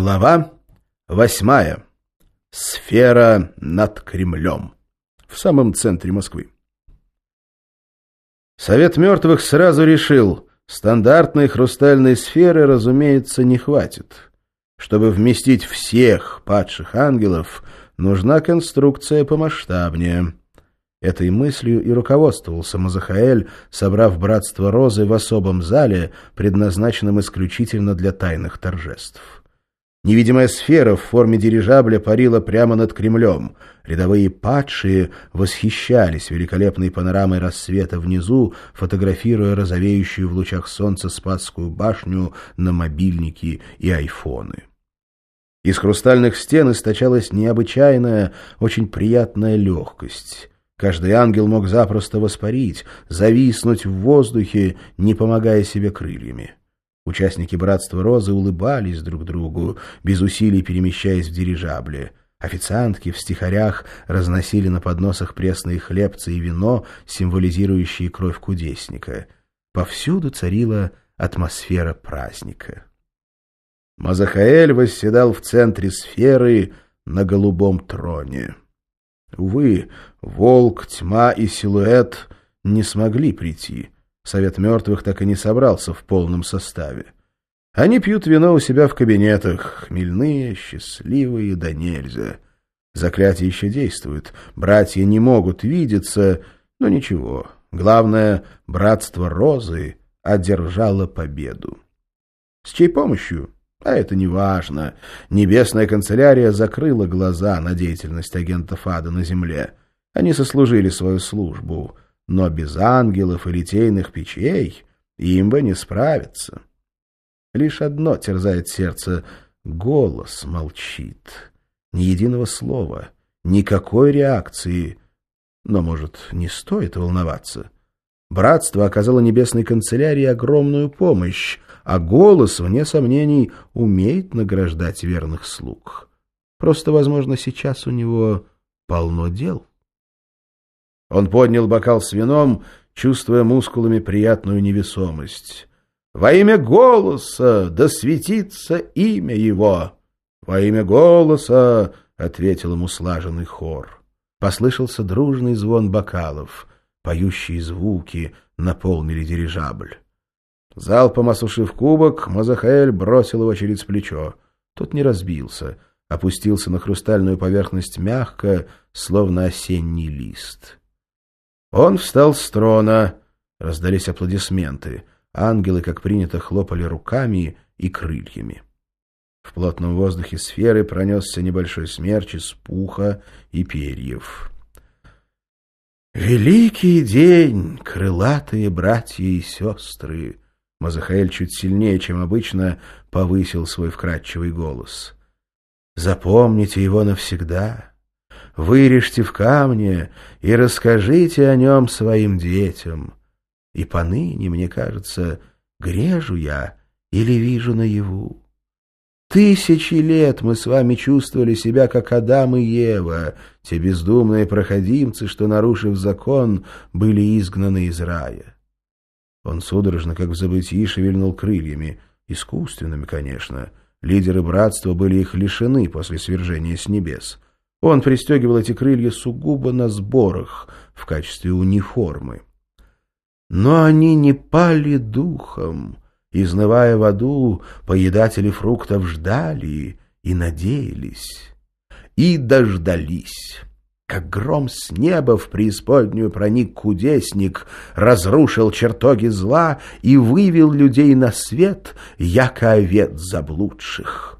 Глава восьмая. Сфера над Кремлем. В самом центре Москвы. Совет мертвых сразу решил, стандартной хрустальной сферы, разумеется, не хватит. Чтобы вместить всех падших ангелов, нужна конструкция помасштабнее. Этой мыслью и руководствовался Мазахаэль, собрав братство Розы в особом зале, предназначенном исключительно для тайных торжеств. Невидимая сфера в форме дирижабля парила прямо над Кремлем. Рядовые падшие восхищались великолепной панорамой рассвета внизу, фотографируя розовеющую в лучах солнца Спасскую башню на мобильники и айфоны. Из хрустальных стен источалась необычайная, очень приятная легкость. Каждый ангел мог запросто воспарить, зависнуть в воздухе, не помогая себе крыльями. Участники Братства Розы улыбались друг другу, без усилий перемещаясь в дирижабле. Официантки в стихарях разносили на подносах пресные хлебцы и вино, символизирующие кровь кудесника. Повсюду царила атмосфера праздника. Мазахаэль восседал в центре сферы на голубом троне. Увы, волк, тьма и силуэт не смогли прийти. Совет мертвых так и не собрался в полном составе. Они пьют вино у себя в кабинетах, хмельные, счастливые, да нельзя. Заклятие еще действует, братья не могут видеться, но ничего. Главное, братство Розы одержало победу. С чьей помощью? А это не важно. Небесная канцелярия закрыла глаза на деятельность агентов ада на земле. Они сослужили свою службу, но без ангелов и литейных печей им бы не справиться. Лишь одно терзает сердце — голос молчит. Ни единого слова, никакой реакции. Но, может, не стоит волноваться? Братство оказало небесной канцелярии огромную помощь, а голос, вне сомнений, умеет награждать верных слуг. Просто, возможно, сейчас у него полно дел. Он поднял бокал с вином, чувствуя мускулами приятную невесомость. «Во имя голоса да светится имя его!» «Во имя голоса!» — ответил ему слаженный хор. Послышался дружный звон бокалов. Поющие звуки наполнили дирижабль. Залпом осушив кубок, Мазахаэль бросил его через плечо. Тот не разбился, опустился на хрустальную поверхность мягко, словно осенний лист. Он встал с трона. Раздались аплодисменты. Ангелы, как принято, хлопали руками и крыльями. В плотном воздухе сферы пронесся небольшой смерч из пуха и перьев. «Великий день, крылатые братья и сестры!» Мазахаэль чуть сильнее, чем обычно, повысил свой вкрадчивый голос. «Запомните его навсегда. Вырежьте в камне и расскажите о нем своим детям. И поныне, мне кажется, грежу я или вижу наяву. Тысячи лет мы с вами чувствовали себя, как Адам и Ева, те бездумные проходимцы, что, нарушив закон, были изгнаны из рая. Он судорожно, как в забытии, шевельнул крыльями. Искусственными, конечно. Лидеры братства были их лишены после свержения с небес. Он пристегивал эти крылья сугубо на сборах в качестве униформы. Но они не пали духом. Изнывая в аду, поедатели фруктов ждали и надеялись. И дождались. Как гром с неба в преисподнюю проник кудесник, разрушил чертоги зла и вывел людей на свет, яко овет заблудших.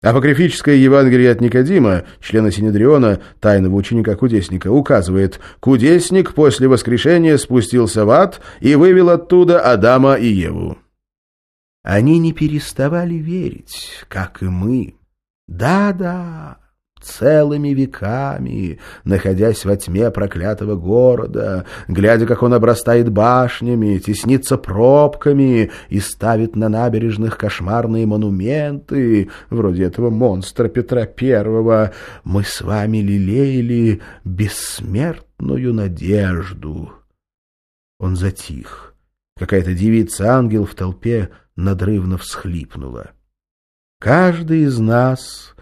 Апокрифическое Евангелие от Никодима, члена Синедриона, тайного ученика-кудесника, указывает, «Кудесник после воскрешения спустился в ад и вывел оттуда Адама и Еву». Они не переставали верить, как и мы. Да-да, целыми веками, находясь во тьме проклятого города, глядя, как он обрастает башнями, теснится пробками и ставит на набережных кошмарные монументы, вроде этого монстра Петра Первого, мы с вами лелеяли бессмертную надежду. Он затих. Какая-то девица-ангел в толпе надрывно всхлипнула. Каждый из нас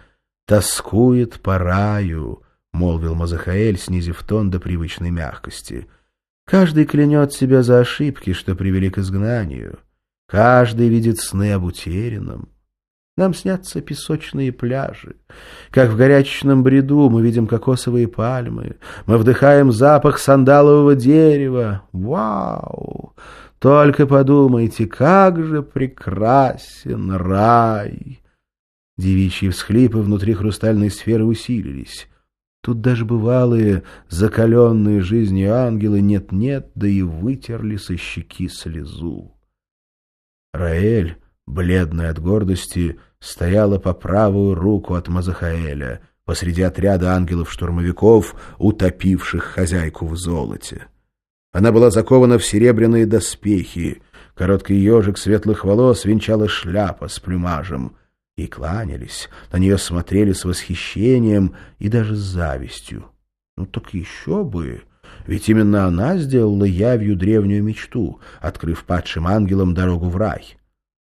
тоскует по раю, — молвил Мазахаэль, снизив тон до привычной мягкости. Каждый клянет себя за ошибки, что привели к изгнанию. Каждый видит сны об утерянном. Нам снятся песочные пляжи. Как в горячечном бреду мы видим кокосовые пальмы. Мы вдыхаем запах сандалового дерева. Вау! Только подумайте, как же прекрасен рай! Девичьи всхлипы внутри хрустальной сферы усилились. Тут даже бывалые, закаленные жизнью ангелы нет-нет, да и вытерли со щеки слезу. Раэль, бледная от гордости, стояла по правую руку от Мазахаэля, посреди отряда ангелов-штурмовиков, утопивших хозяйку в золоте. Она была закована в серебряные доспехи, короткий ежик светлых волос венчала шляпа с плюмажем — и кланялись, на нее смотрели с восхищением и даже с завистью. Ну так еще бы! Ведь именно она сделала явью древнюю мечту, открыв падшим ангелам дорогу в рай.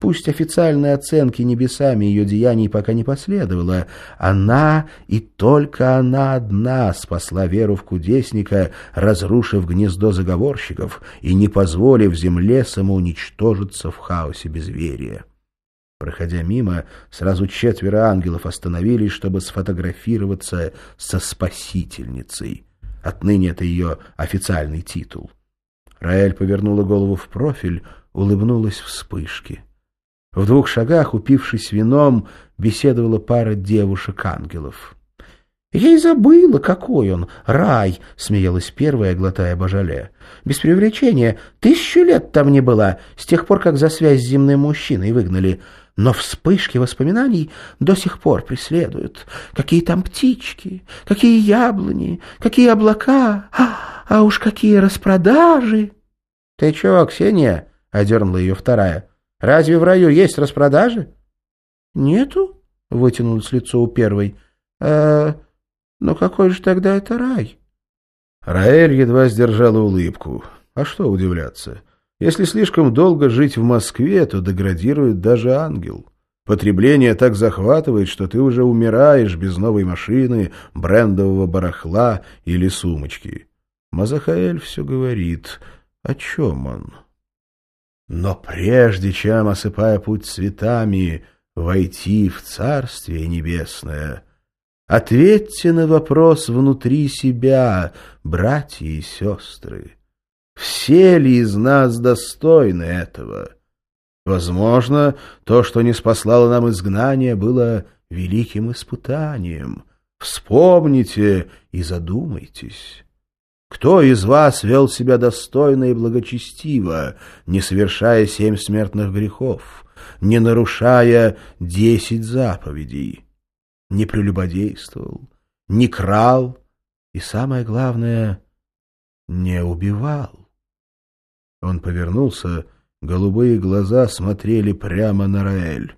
Пусть официальной оценки небесами ее деяний пока не последовало, она и только она одна спасла веру в кудесника, разрушив гнездо заговорщиков и не позволив земле самоуничтожиться в хаосе безверия. Проходя мимо, сразу четверо ангелов остановились, чтобы сфотографироваться со спасительницей. Отныне это ее официальный титул. Раэль повернула голову в профиль, улыбнулась вспышке. В двух шагах, упившись вином, беседовала пара девушек-ангелов. — Я и забыла, какой он, рай! — смеялась первая, глотая божале. — Без привлечения, тысячу лет там не была, с тех пор, как за связь с земным мужчиной выгнали но вспышки воспоминаний до сих пор преследуют. Какие там птички, какие яблони, какие облака, а, а уж какие распродажи! — Ты чего, Ксения? — одернула ее вторая. — Разве в раю есть распродажи? — Нету, — вытянулось лицо у первой. — А, ну какой же тогда это рай? Раэль едва сдержала улыбку. А что удивляться? — если слишком долго жить в Москве, то деградирует даже ангел. Потребление так захватывает, что ты уже умираешь без новой машины, брендового барахла или сумочки. Мазахаэль все говорит. О чем он? Но прежде чем, осыпая путь цветами, войти в Царствие Небесное, ответьте на вопрос внутри себя, братья и сестры. Все ли из нас достойны этого? Возможно, то, что не спаслало нам изгнание, было великим испытанием. Вспомните и задумайтесь. Кто из вас вел себя достойно и благочестиво, не совершая семь смертных грехов, не нарушая десять заповедей, не прелюбодействовал, не крал и, самое главное, не убивал? Он повернулся, голубые глаза смотрели прямо на Раэль.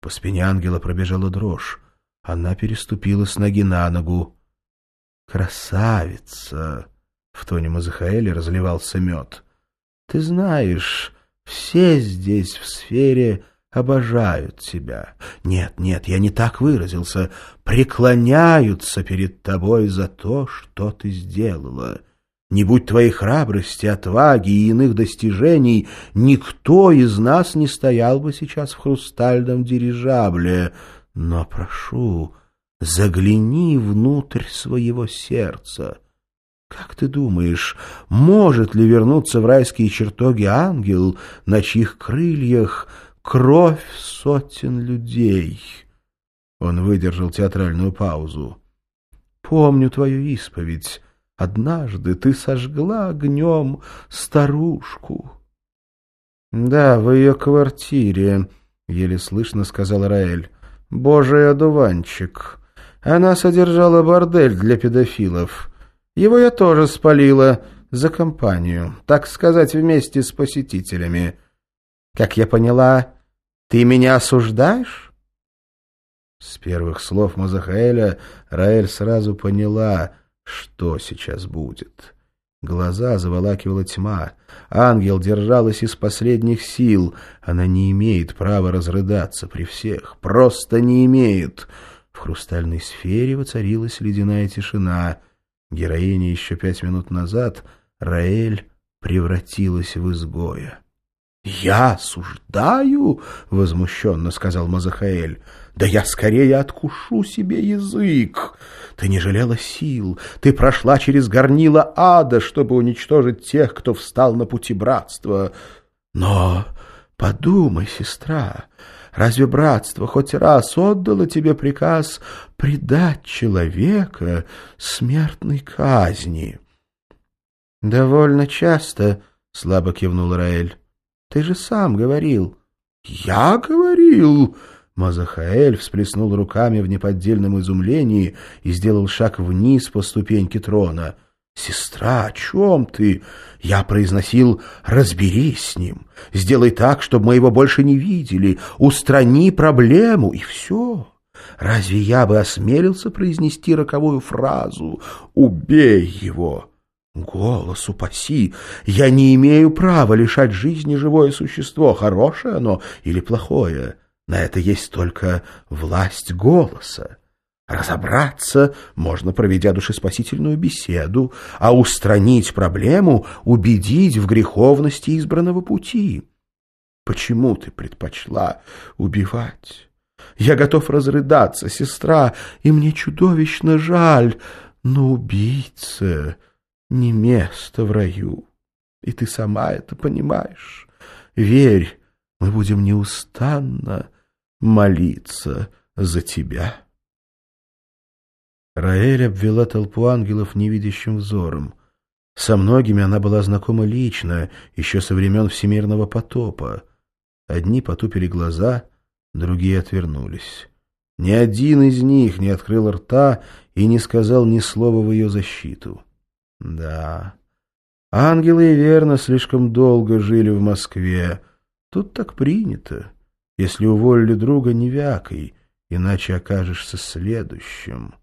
По спине ангела пробежала дрожь. Она переступила с ноги на ногу. «Красавица!» — в тоне Мазахаэля разливался мед. «Ты знаешь, все здесь в сфере обожают тебя. Нет, нет, я не так выразился. Преклоняются перед тобой за то, что ты сделала». Не будь твоей храбрости, отваги и иных достижений, никто из нас не стоял бы сейчас в хрустальном дирижабле. Но прошу, загляни внутрь своего сердца. Как ты думаешь, может ли вернуться в райские чертоги ангел, на чьих крыльях кровь сотен людей? Он выдержал театральную паузу. Помню твою исповедь. Однажды ты сожгла огнем старушку. — Да, в ее квартире, — еле слышно сказал Раэль. — Божий одуванчик. Она содержала бордель для педофилов. Его я тоже спалила за компанию, так сказать, вместе с посетителями. Как я поняла, ты меня осуждаешь? С первых слов Мазахаэля Раэль сразу поняла — что сейчас будет. Глаза заволакивала тьма. Ангел держалась из последних сил. Она не имеет права разрыдаться при всех. Просто не имеет. В хрустальной сфере воцарилась ледяная тишина. Героиня еще пять минут назад, Раэль, превратилась в изгоя. «Я осуждаю?» — возмущенно сказал Мазахаэль. «Да я скорее откушу себе язык! Ты не жалела сил, ты прошла через горнило ада, чтобы уничтожить тех, кто встал на пути братства. Но подумай, сестра, разве братство хоть раз отдало тебе приказ предать человека смертной казни?» «Довольно часто», — слабо кивнул Раэль. Ты же сам говорил. Я говорил? Мазахаэль всплеснул руками в неподдельном изумлении и сделал шаг вниз по ступеньке трона. «Сестра, о чем ты?» Я произносил «разберись с ним, сделай так, чтобы мы его больше не видели, устрани проблему, и все». Разве я бы осмелился произнести роковую фразу «убей его»? Голос упаси! Я не имею права лишать жизни живое существо, хорошее оно или плохое. На это есть только власть голоса. Разобраться можно, проведя душеспасительную беседу, а устранить проблему, убедить в греховности избранного пути. Почему ты предпочла убивать? Я готов разрыдаться, сестра, и мне чудовищно жаль, но убийца не место в раю. И ты сама это понимаешь. Верь, мы будем неустанно молиться за тебя. Раэль обвела толпу ангелов невидящим взором. Со многими она была знакома лично, еще со времен всемирного потопа. Одни потупили глаза, другие отвернулись. Ни один из них не открыл рта и не сказал ни слова в ее защиту. Да, ангелы и верно слишком долго жили в Москве. Тут так принято. Если уволили друга, не вякой, иначе окажешься следующим.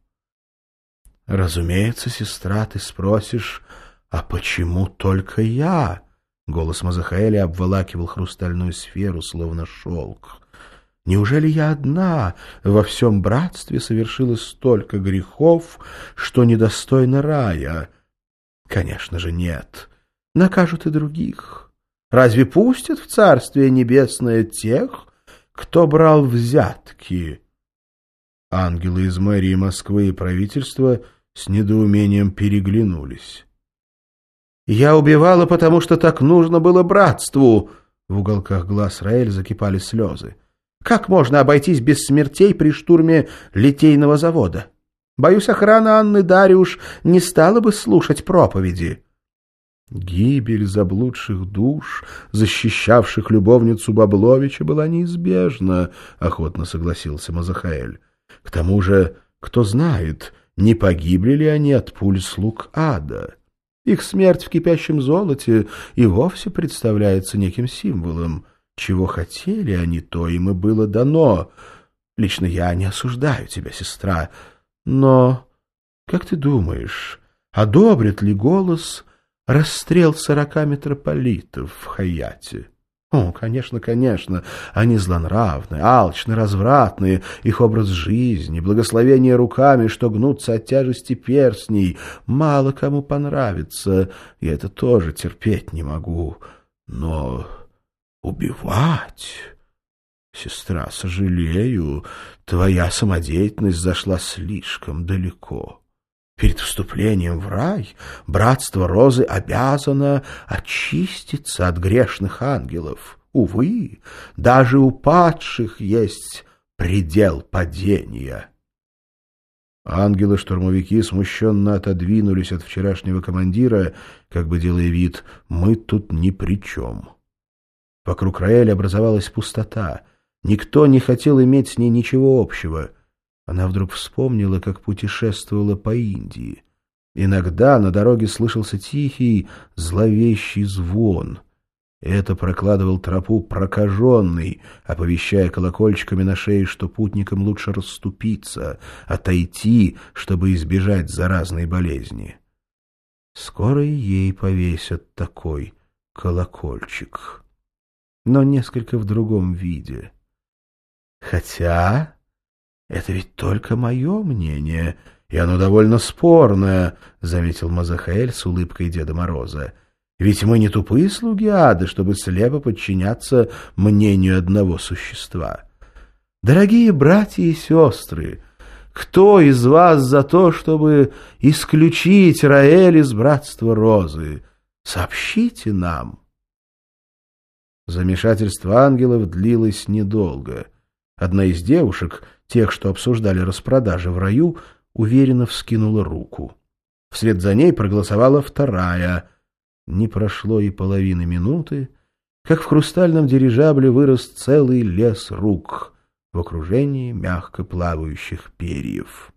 Разумеется, сестра, ты спросишь, а почему только я? Голос Мазахаэля обволакивал хрустальную сферу, словно шелк. Неужели я одна во всем братстве совершила столько грехов, что недостойна рая — Конечно же, нет. Накажут и других. Разве пустят в Царствие Небесное тех, кто брал взятки? Ангелы из мэрии Москвы и правительства с недоумением переглянулись. «Я убивала, потому что так нужно было братству!» В уголках глаз Раэль закипали слезы. «Как можно обойтись без смертей при штурме литейного завода?» Боюсь, охрана Анны Дариуш не стала бы слушать проповеди. Гибель заблудших душ, защищавших любовницу Бабловича, была неизбежна, — охотно согласился Мазахаэль. К тому же, кто знает, не погибли ли они от пуль слуг ада. Их смерть в кипящем золоте и вовсе представляется неким символом. Чего хотели они, то им и было дано. Лично я не осуждаю тебя, сестра, — но, как ты думаешь, одобрит ли голос расстрел сорока митрополитов в Хаяте? О, конечно, конечно, они злонравны, алчны, развратные, их образ жизни, благословение руками, что гнутся от тяжести перстней, мало кому понравится, я это тоже терпеть не могу. Но убивать... Сестра, сожалею, твоя самодеятельность зашла слишком далеко. Перед вступлением в рай братство Розы обязано очиститься от грешных ангелов. Увы, даже у падших есть предел падения. Ангелы-штурмовики смущенно отодвинулись от вчерашнего командира, как бы делая вид «мы тут ни при чем». Вокруг Раэля образовалась пустота — Никто не хотел иметь с ней ничего общего. Она вдруг вспомнила, как путешествовала по Индии. Иногда на дороге слышался тихий, зловещий звон. Это прокладывал тропу прокаженный, оповещая колокольчиками на шее, что путникам лучше расступиться, отойти, чтобы избежать заразной болезни. Скоро ей повесят такой колокольчик. Но несколько в другом виде. Хотя это ведь только мое мнение, и оно довольно спорное, — заметил Мазахаэль с улыбкой Деда Мороза. Ведь мы не тупые слуги ада, чтобы слепо подчиняться мнению одного существа. Дорогие братья и сестры, кто из вас за то, чтобы исключить Раэль из братства Розы? Сообщите нам. Замешательство ангелов длилось недолго. Одна из девушек, тех, что обсуждали распродажи в раю, уверенно вскинула руку. Вслед за ней проголосовала вторая. Не прошло и половины минуты, как в хрустальном дирижабле вырос целый лес рук в окружении мягко плавающих перьев.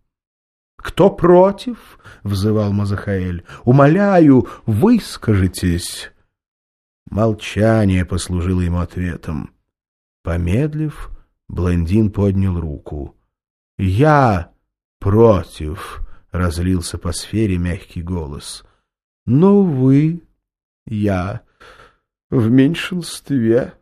«Кто против?» — взывал Мазахаэль. «Умоляю, выскажитесь!» Молчание послужило ему ответом. Помедлив, блондин поднял руку. «Я против!» — разлился по сфере мягкий голос. «Но вы, я, в меньшинстве».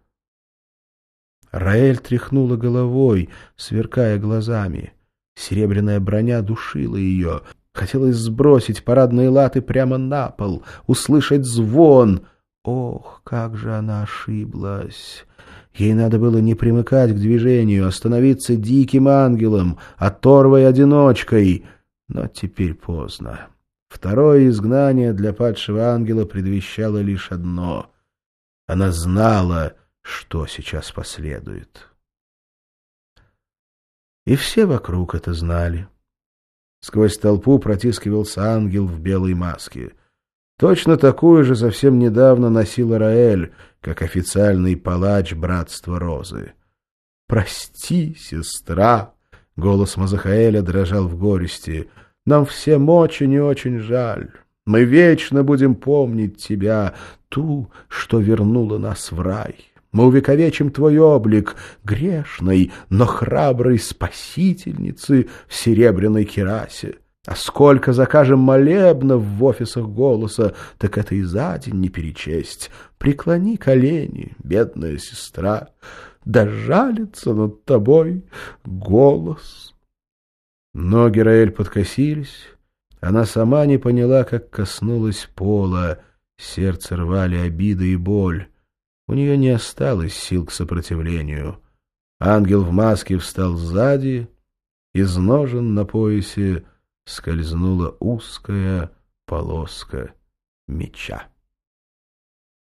Раэль тряхнула головой, сверкая глазами. Серебряная броня душила ее. Хотелось сбросить парадные латы прямо на пол, услышать звон. Ох, как же она ошиблась! Ей надо было не примыкать к движению, остановиться диким ангелом, оторвой одиночкой. Но теперь поздно. Второе изгнание для падшего ангела предвещало лишь одно. Она знала, что сейчас последует. И все вокруг это знали. Сквозь толпу протискивался ангел в белой маске. Точно такую же совсем недавно носила Раэль, как официальный палач Братства Розы. «Прости, сестра!» — голос Мазахаэля дрожал в горести. «Нам всем очень и очень жаль. Мы вечно будем помнить тебя, ту, что вернула нас в рай». Мы увековечим твой облик грешной, но храброй спасительницы в серебряной керасе. А сколько закажем молебнов в офисах голоса, так это и за день не перечесть. Преклони колени, бедная сестра, да жалится над тобой голос. Ноги Раэль подкосились, она сама не поняла, как коснулась пола, сердце рвали обида и боль. У нее не осталось сил к сопротивлению. Ангел в маске встал сзади, из ножен на поясе скользнула узкая полоска меча.